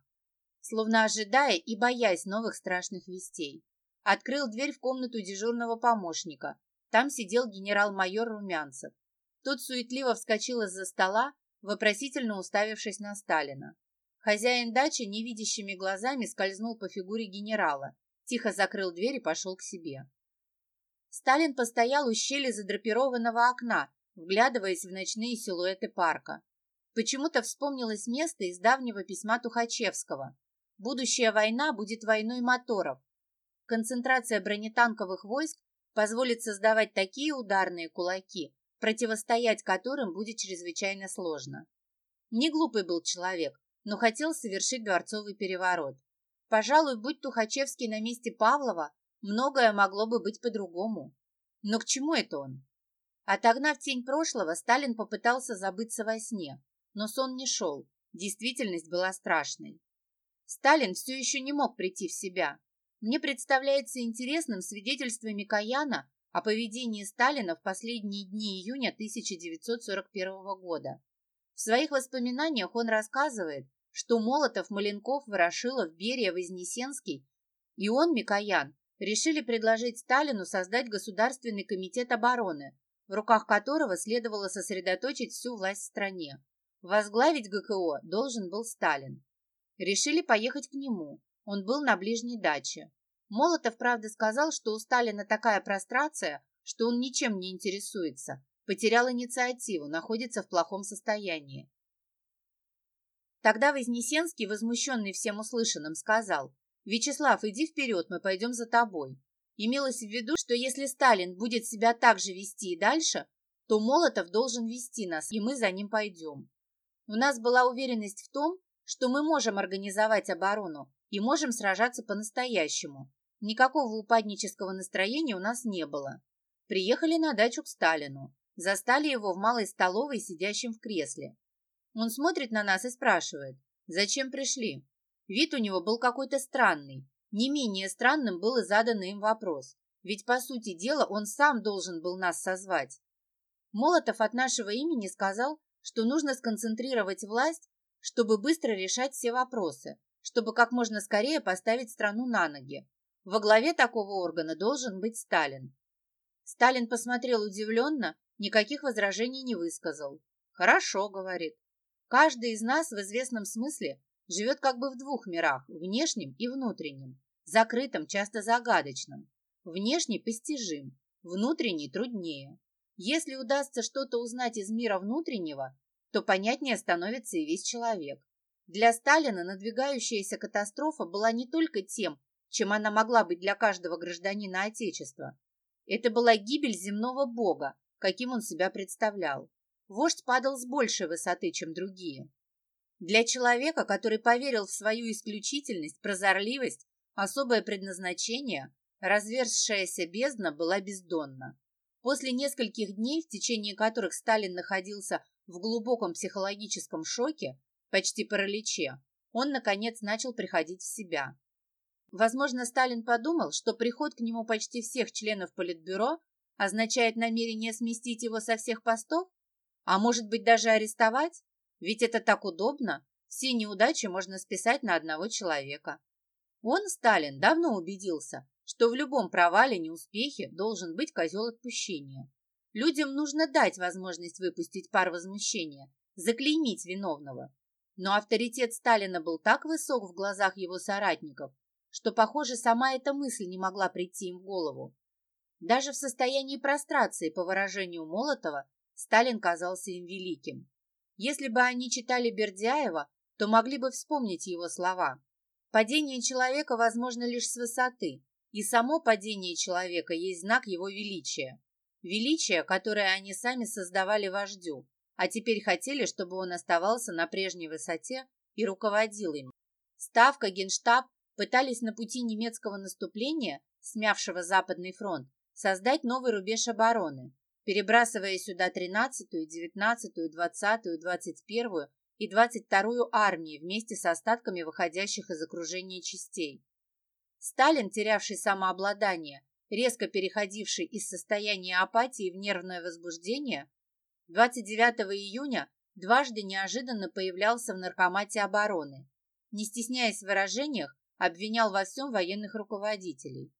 Словно ожидая и боясь новых страшных вестей. Открыл дверь в комнату дежурного помощника. Там сидел генерал-майор Румянцев. Тот суетливо вскочил из-за стола, вопросительно уставившись на Сталина. Хозяин дачи невидящими глазами скользнул по фигуре генерала, тихо закрыл дверь и пошел к себе. Сталин постоял у щели задрапированного окна, вглядываясь в ночные силуэты парка. Почему-то вспомнилось место из давнего письма Тухачевского. «Будущая война будет войной моторов, Концентрация бронетанковых войск позволит создавать такие ударные кулаки, противостоять которым будет чрезвычайно сложно. Не глупый был человек, но хотел совершить дворцовый переворот. Пожалуй, будь Тухачевский на месте Павлова, многое могло бы быть по-другому. Но к чему это он? Отогнав тень прошлого, Сталин попытался забыться во сне, но сон не шел, действительность была страшной. Сталин все еще не мог прийти в себя, мне представляется интересным свидетельство Микояна о поведении Сталина в последние дни июня 1941 года. В своих воспоминаниях он рассказывает, что Молотов, Маленков, Ворошилов, Берия, Вознесенский и он, Микоян, решили предложить Сталину создать Государственный комитет обороны, в руках которого следовало сосредоточить всю власть в стране. Возглавить ГКО должен был Сталин. Решили поехать к нему. Он был на ближней даче. Молотов, правда, сказал, что у Сталина такая прострация, что он ничем не интересуется, потерял инициативу, находится в плохом состоянии. Тогда Вознесенский, возмущенный всем услышанным, сказал, «Вячеслав, иди вперед, мы пойдем за тобой». Имелось в виду, что если Сталин будет себя так же вести и дальше, то Молотов должен вести нас, и мы за ним пойдем. У нас была уверенность в том, что мы можем организовать оборону и можем сражаться по-настоящему. Никакого упаднического настроения у нас не было. Приехали на дачу к Сталину. Застали его в малой столовой, сидящим в кресле. Он смотрит на нас и спрашивает, зачем пришли. Вид у него был какой-то странный. Не менее странным был и заданный им вопрос. Ведь, по сути дела, он сам должен был нас созвать. Молотов от нашего имени сказал, что нужно сконцентрировать власть, чтобы быстро решать все вопросы, чтобы как можно скорее поставить страну на ноги. Во главе такого органа должен быть Сталин. Сталин посмотрел удивленно, никаких возражений не высказал. «Хорошо», — говорит. «Каждый из нас в известном смысле живет как бы в двух мирах, внешнем и внутреннем, закрытом, часто загадочном. Внешний постижим, внутренний труднее. Если удастся что-то узнать из мира внутреннего, то понятнее становится и весь человек. Для Сталина надвигающаяся катастрофа была не только тем, чем она могла быть для каждого гражданина Отечества. Это была гибель земного бога, каким он себя представлял. Вождь падал с большей высоты, чем другие. Для человека, который поверил в свою исключительность, прозорливость, особое предназначение, разверзшаяся бездна была бездонна. После нескольких дней, в течение которых Сталин находился в глубоком психологическом шоке, почти параличе, он, наконец, начал приходить в себя. Возможно, Сталин подумал, что приход к нему почти всех членов Политбюро означает намерение сместить его со всех постов, а может быть даже арестовать, ведь это так удобно, все неудачи можно списать на одного человека. Он, Сталин, давно убедился, что в любом провале, неуспехе должен быть козел отпущения. Людям нужно дать возможность выпустить пар возмущения, заклеймить виновного. Но авторитет Сталина был так высок в глазах его соратников, что, похоже, сама эта мысль не могла прийти им в голову. Даже в состоянии прострации, по выражению Молотова, Сталин казался им великим. Если бы они читали Бердяева, то могли бы вспомнить его слова. Падение человека возможно лишь с высоты, и само падение человека есть знак его величия. Величие, которое они сами создавали вождю, а теперь хотели, чтобы он оставался на прежней высоте и руководил им. Ставка, генштаб пытались на пути немецкого наступления, смявшего Западный фронт, создать новый рубеж обороны, перебрасывая сюда 13-ю, 19-ю, 20-ю, 21-ю и 22-ю армии вместе с остатками выходящих из окружения частей. Сталин, терявший самообладание, резко переходивший из состояния апатии в нервное возбуждение, 29 июня дважды неожиданно появлялся в наркомате обороны. Не стесняясь в выражениях, обвинял во всем военных руководителей.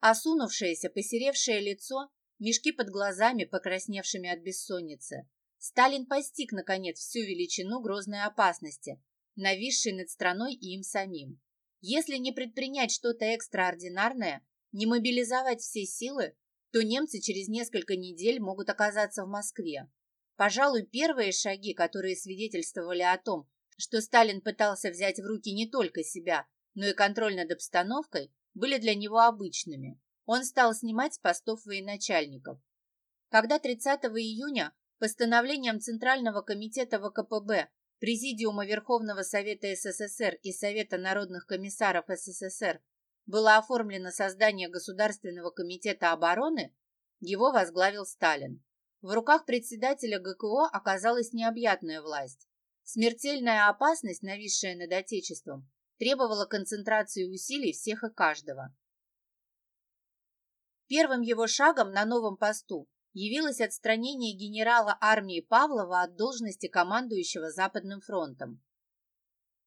Осунувшееся, посеревшее лицо, мешки под глазами, покрасневшими от бессонницы, Сталин постиг, наконец, всю величину грозной опасности, нависшей над страной и им самим. Если не предпринять что-то экстраординарное, не мобилизовать все силы, то немцы через несколько недель могут оказаться в Москве. Пожалуй, первые шаги, которые свидетельствовали о том, что Сталин пытался взять в руки не только себя, но и контроль над обстановкой, были для него обычными. Он стал снимать с постов военачальников. Когда 30 июня постановлением Центрального комитета ВКПБ Президиума Верховного Совета СССР и Совета народных комиссаров СССР было оформлено создание Государственного комитета обороны, его возглавил Сталин. В руках председателя ГКО оказалась необъятная власть. Смертельная опасность, нависшая над Отечеством, требовала концентрации усилий всех и каждого. Первым его шагом на новом посту явилось отстранение генерала армии Павлова от должности командующего Западным фронтом.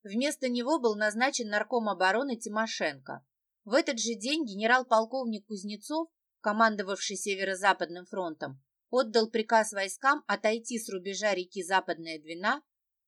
Вместо него был назначен нарком обороны Тимошенко. В этот же день генерал-полковник Кузнецов, командовавший Северо-Западным фронтом, отдал приказ войскам отойти с рубежа реки Западная Двина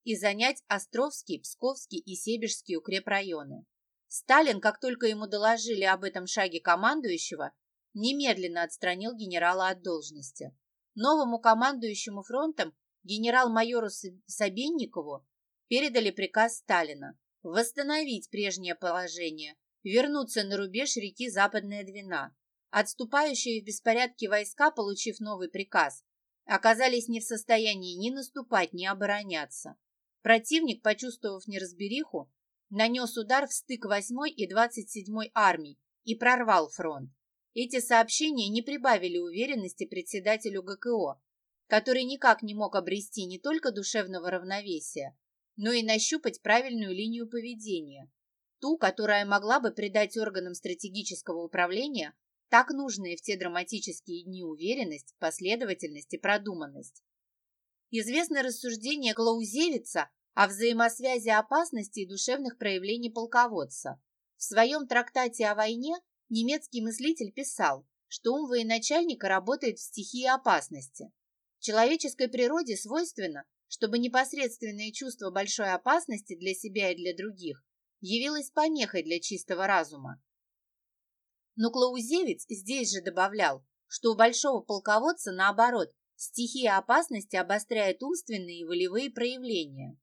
и занять Островский, Псковский и Себежский укрепрайоны. Сталин, как только ему доложили об этом шаге командующего, немедленно отстранил генерала от должности. Новому командующему фронтом генерал-майору Собенникову передали приказ Сталина восстановить прежнее положение, вернуться на рубеж реки Западная Двина. Отступающие в беспорядке войска, получив новый приказ, оказались не в состоянии ни наступать, ни обороняться. Противник, почувствовав неразбериху, нанес удар в стык 8 и 27 армий и прорвал фронт. Эти сообщения не прибавили уверенности председателю ГКО, который никак не мог обрести не только душевного равновесия, но и нащупать правильную линию поведения, ту, которая могла бы придать органам стратегического управления так нужные в те драматические дни уверенность, последовательность и продуманность. Известно рассуждение Клаузевица о взаимосвязи опасности и душевных проявлений полководца. В своем трактате о войне немецкий мыслитель писал, что ум военачальника работает в стихии опасности. Человеческой природе свойственно, чтобы непосредственное чувство большой опасности для себя и для других явилось помехой для чистого разума. Но Клаузевец здесь же добавлял, что у большого полководца, наоборот, стихия опасности обостряет умственные и волевые проявления.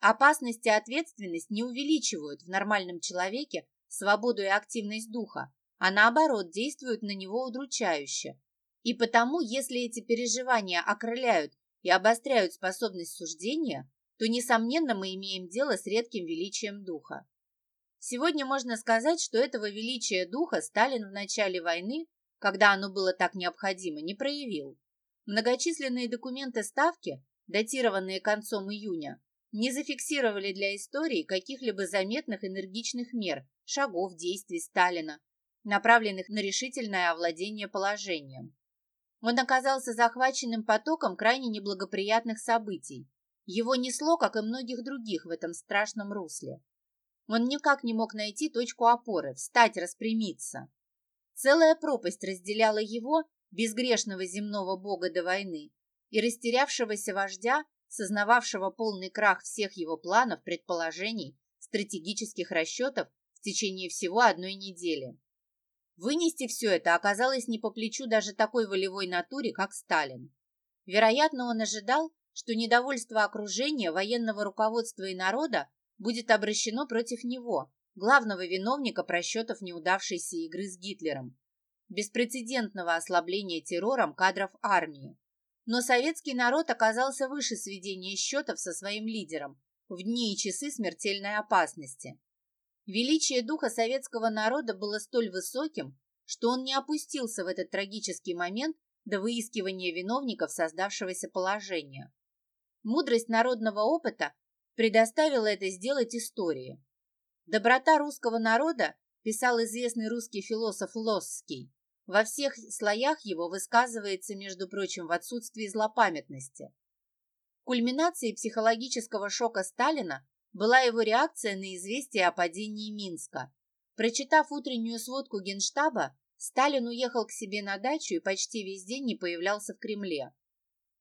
Опасность и ответственность не увеличивают в нормальном человеке свободу и активность духа, а наоборот действуют на него удручающе. И потому, если эти переживания окрыляют и обостряют способность суждения, то, несомненно, мы имеем дело с редким величием духа. Сегодня можно сказать, что этого величия духа Сталин в начале войны, когда оно было так необходимо, не проявил. Многочисленные документы Ставки, датированные концом июня, не зафиксировали для истории каких-либо заметных энергичных мер, шагов, действий Сталина, направленных на решительное овладение положением. Он оказался захваченным потоком крайне неблагоприятных событий. Его несло, как и многих других в этом страшном русле. Он никак не мог найти точку опоры, встать, распрямиться. Целая пропасть разделяла его, безгрешного земного бога до войны, и растерявшегося вождя, сознававшего полный крах всех его планов, предположений, стратегических расчетов в течение всего одной недели. Вынести все это оказалось не по плечу даже такой волевой натуре, как Сталин. Вероятно, он ожидал, что недовольство окружения, военного руководства и народа будет обращено против него, главного виновника просчетов неудавшейся игры с Гитлером, беспрецедентного ослабления террором кадров армии. Но советский народ оказался выше сведения счетов со своим лидером в дни и часы смертельной опасности. Величие духа советского народа было столь высоким, что он не опустился в этот трагический момент до выискивания виновников создавшегося положения. Мудрость народного опыта предоставила это сделать истории. Доброта русского народа, писал известный русский философ Лосский, во всех слоях его высказывается, между прочим, в отсутствии злопамятности. Кульминацией психологического шока Сталина была его реакция на известие о падении Минска. Прочитав утреннюю сводку Генштаба, Сталин уехал к себе на дачу и почти весь день не появлялся в Кремле.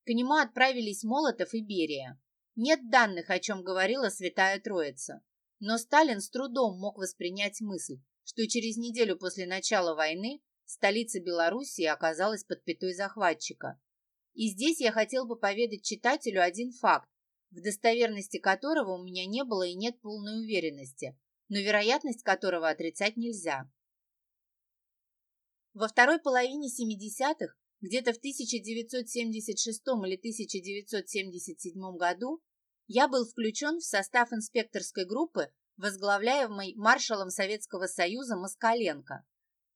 К нему отправились Молотов и Берия. Нет данных, о чем говорила Святая Троица. Но Сталин с трудом мог воспринять мысль, что через неделю после начала войны столица Белоруссии оказалась под пятой захватчика. И здесь я хотел бы поведать читателю один факт, в достоверности которого у меня не было и нет полной уверенности, но вероятность которого отрицать нельзя. Во второй половине 70-х где-то в 1976 или 1977 году я был включен в состав инспекторской группы, возглавляемой маршалом Советского Союза Москаленко.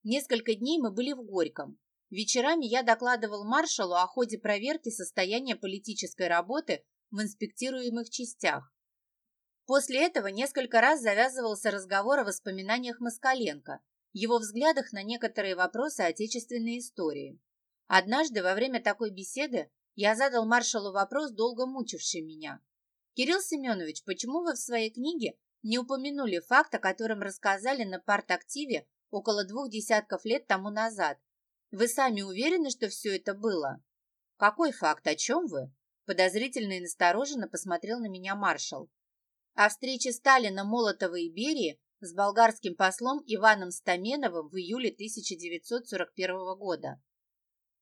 Несколько дней мы были в Горьком. Вечерами я докладывал маршалу о ходе проверки состояния политической работы в инспектируемых частях. После этого несколько раз завязывался разговор о воспоминаниях Москаленко, его взглядах на некоторые вопросы отечественной истории. Однажды во время такой беседы я задал маршалу вопрос, долго мучивший меня. «Кирилл Семенович, почему вы в своей книге не упомянули факт, о котором рассказали на партактиве около двух десятков лет тому назад. Вы сами уверены, что все это было? Какой факт? О чем вы? Подозрительно и настороженно посмотрел на меня маршал. О встрече Сталина, Молотова и Берии с болгарским послом Иваном Стаменовым в июле 1941 года.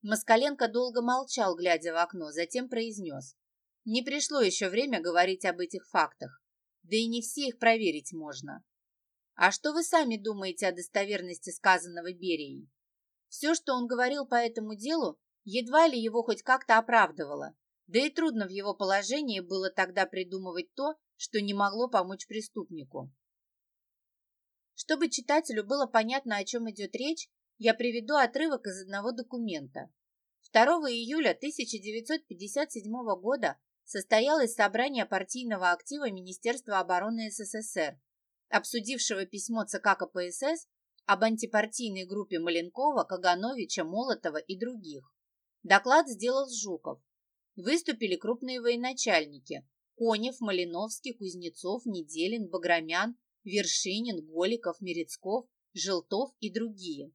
Москаленко долго молчал, глядя в окно, затем произнес. Не пришло еще время говорить об этих фактах. Да и не все их проверить можно. А что вы сами думаете о достоверности сказанного Берией? Все, что он говорил по этому делу, едва ли его хоть как-то оправдывало. Да и трудно в его положении было тогда придумывать то, что не могло помочь преступнику. Чтобы читателю было понятно, о чем идет речь, я приведу отрывок из одного документа. 2 июля 1957 года состоялось собрание партийного актива Министерства обороны СССР, обсудившего письмо ЦК КПСС об антипартийной группе Маленкова, Кагановича, Молотова и других. Доклад сделал Жуков. Выступили крупные военачальники – Конев, Малиновский, Кузнецов, Неделин, Баграмян, Вершинин, Голиков, Мерецков, Желтов и другие.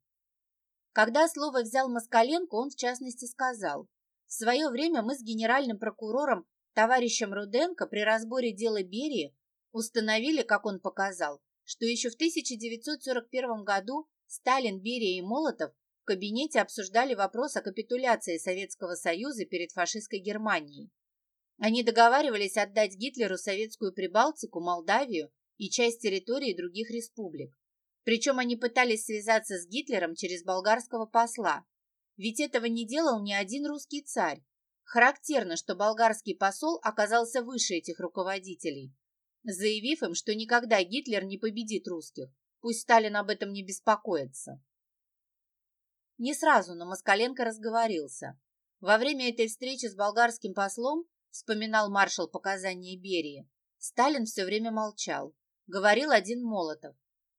Когда слово взял Москаленко, он в частности сказал, «В свое время мы с генеральным прокурором товарищем Руденко при разборе дела Берии установили, как он показал, что еще в 1941 году Сталин, Берия и Молотов в кабинете обсуждали вопрос о капитуляции Советского Союза перед фашистской Германией. Они договаривались отдать Гитлеру Советскую Прибалтику, Молдавию и часть территории других республик. Причем они пытались связаться с Гитлером через болгарского посла. Ведь этого не делал ни один русский царь. Характерно, что болгарский посол оказался выше этих руководителей, заявив им, что никогда Гитлер не победит русских, пусть Сталин об этом не беспокоится. Не сразу, но Москаленко разговорился. Во время этой встречи с болгарским послом, вспоминал маршал показания Берии, Сталин все время молчал. Говорил один Молотов.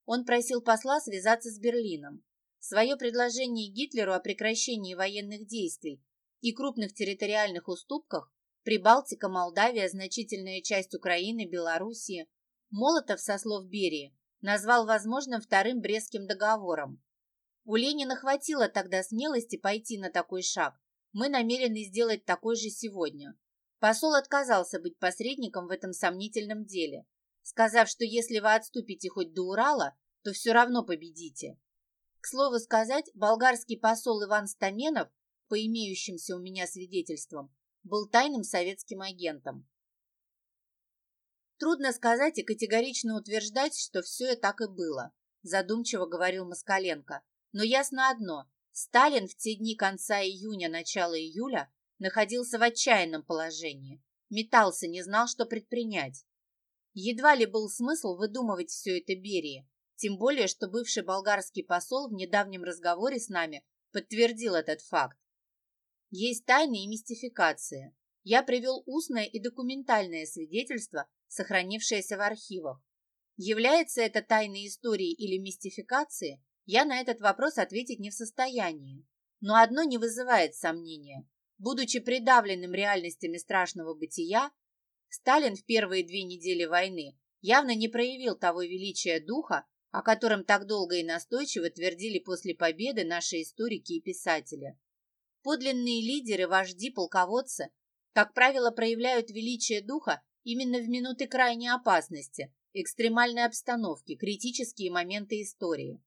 Он просил посла связаться с Берлином. Свое предложение Гитлеру о прекращении военных действий и крупных территориальных уступках Прибалтика, Молдавия, значительная часть Украины, Белоруссии, Молотов, со слов Берии, назвал возможным вторым Брестским договором. У Ленина хватило тогда смелости пойти на такой шаг. Мы намерены сделать такой же сегодня. Посол отказался быть посредником в этом сомнительном деле, сказав, что если вы отступите хоть до Урала, то все равно победите. К слову сказать, болгарский посол Иван Стаменов по имеющимся у меня свидетельствам, был тайным советским агентом. Трудно сказать и категорично утверждать, что все так и было, задумчиво говорил Москаленко. Но ясно одно, Сталин в те дни конца июня, начала июля находился в отчаянном положении, метался, не знал, что предпринять. Едва ли был смысл выдумывать все это Берии, тем более, что бывший болгарский посол в недавнем разговоре с нами подтвердил этот факт. Есть тайны и мистификации. Я привел устное и документальное свидетельство, сохранившееся в архивах. Является это тайной историей или мистификацией, я на этот вопрос ответить не в состоянии. Но одно не вызывает сомнения. Будучи придавленным реальностями страшного бытия, Сталин в первые две недели войны явно не проявил того величия духа, о котором так долго и настойчиво твердили после победы наши историки и писатели. Подлинные лидеры, вожди, полководцы, как правило, проявляют величие духа именно в минуты крайней опасности, экстремальной обстановки, критические моменты истории.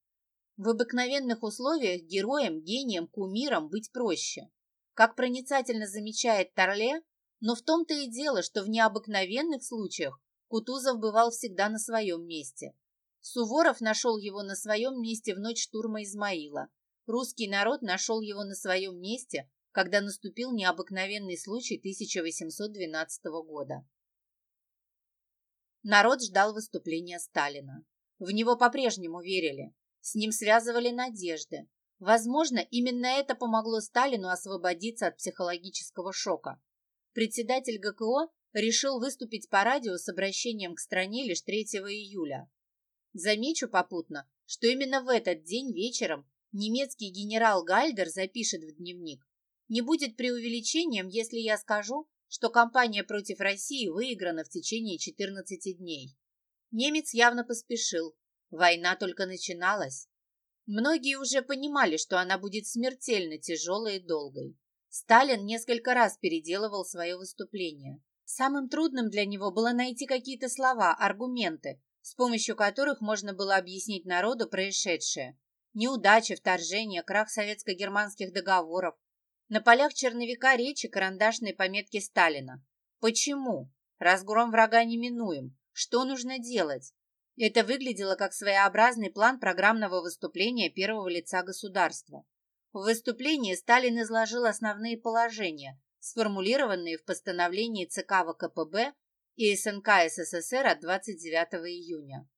В обыкновенных условиях героям, гением, кумирам быть проще. Как проницательно замечает Торле, но в том-то и дело, что в необыкновенных случаях Кутузов бывал всегда на своем месте. Суворов нашел его на своем месте в ночь штурма Измаила, Русский народ нашел его на своем месте, когда наступил необыкновенный случай 1812 года. Народ ждал выступления Сталина. В него по-прежнему верили. С ним связывали надежды. Возможно, именно это помогло Сталину освободиться от психологического шока. Председатель ГКО решил выступить по радио с обращением к стране лишь 3 июля. Замечу попутно, что именно в этот день вечером немецкий генерал Гальдер запишет в дневник. Не будет преувеличением, если я скажу, что кампания против России выиграна в течение 14 дней. Немец явно поспешил. Война только начиналась. Многие уже понимали, что она будет смертельно тяжелой и долгой. Сталин несколько раз переделывал свое выступление. Самым трудным для него было найти какие-то слова, аргументы, с помощью которых можно было объяснить народу происшедшее. Неудача, вторжение, крах советско-германских договоров. На полях черновика речи карандашные пометки Сталина. Почему? Разгром врага неминуем. Что нужно делать? Это выглядело как своеобразный план программного выступления первого лица государства. В выступлении Сталин изложил основные положения, сформулированные в постановлении ЦК ВКПБ и СНК СССР от 29 июня.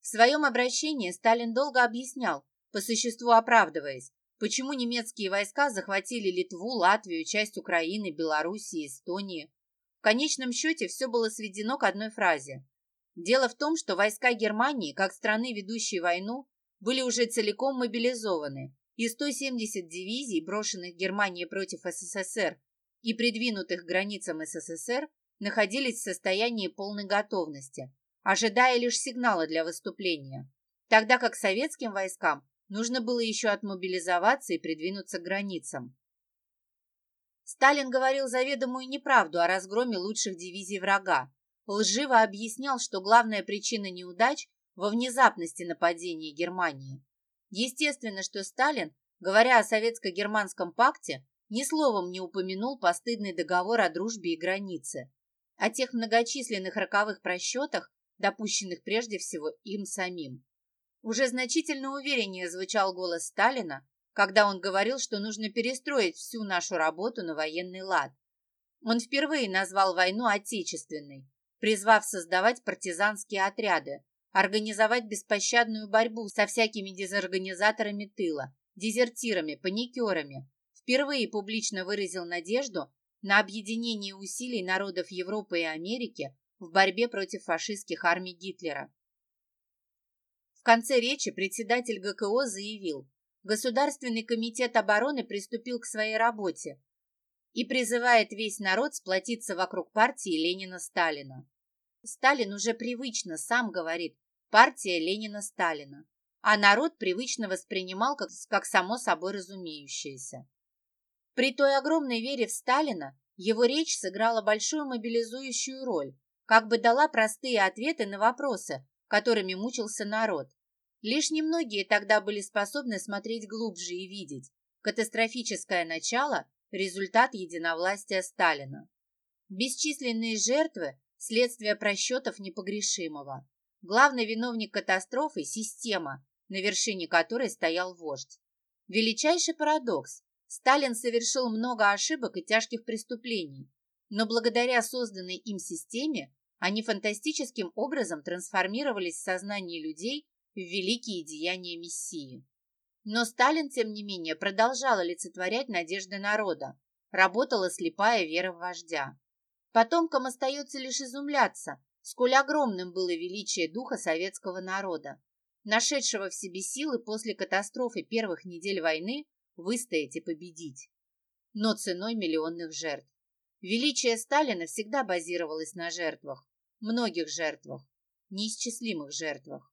В своем обращении Сталин долго объяснял, по существу оправдываясь, почему немецкие войска захватили Литву, Латвию, часть Украины, Белоруссии, Эстонии. В конечном счете все было сведено к одной фразе. Дело в том, что войска Германии, как страны, ведущей войну, были уже целиком мобилизованы, и 170 дивизий, брошенных Германией против СССР и придвинутых границам СССР, находились в состоянии полной готовности, ожидая лишь сигнала для выступления, тогда как советским войскам нужно было еще отмобилизоваться и придвинуться к границам. Сталин говорил заведомую неправду о разгроме лучших дивизий врага, лживо объяснял, что главная причина неудач во внезапности нападения Германии. Естественно, что Сталин, говоря о советско-германском пакте, ни словом не упомянул постыдный договор о дружбе и границе, о тех многочисленных роковых просчетах, допущенных прежде всего им самим. Уже значительно увереннее звучал голос Сталина, когда он говорил, что нужно перестроить всю нашу работу на военный лад. Он впервые назвал войну отечественной, призвав создавать партизанские отряды, организовать беспощадную борьбу со всякими дезорганизаторами тыла, дезертирами, паникерами. Впервые публично выразил надежду на объединение усилий народов Европы и Америки в борьбе против фашистских армий Гитлера. В конце речи председатель ГКО заявил, Государственный комитет обороны приступил к своей работе и призывает весь народ сплотиться вокруг партии Ленина-Сталина. Сталин уже привычно сам говорит «партия Ленина-Сталина», а народ привычно воспринимал как, как само собой разумеющееся. При той огромной вере в Сталина его речь сыграла большую мобилизующую роль, как бы дала простые ответы на вопросы, которыми мучился народ. Лишь немногие тогда были способны смотреть глубже и видеть катастрофическое начало – результат единовластия Сталина. Бесчисленные жертвы – следствие просчетов непогрешимого. Главный виновник катастрофы – система, на вершине которой стоял вождь. Величайший парадокс Сталин совершил много ошибок и тяжких преступлений, но благодаря созданной им системе они фантастическим образом трансформировались в сознании людей в великие деяния Мессии. Но Сталин, тем не менее, продолжал олицетворять надежды народа. Работала слепая вера в вождя. Потомкам остается лишь изумляться, сколь огромным было величие духа советского народа, нашедшего в себе силы после катастрофы первых недель войны выстоять и победить. Но ценой миллионных жертв. Величие Сталина всегда базировалось на жертвах, многих жертвах, неисчислимых жертвах.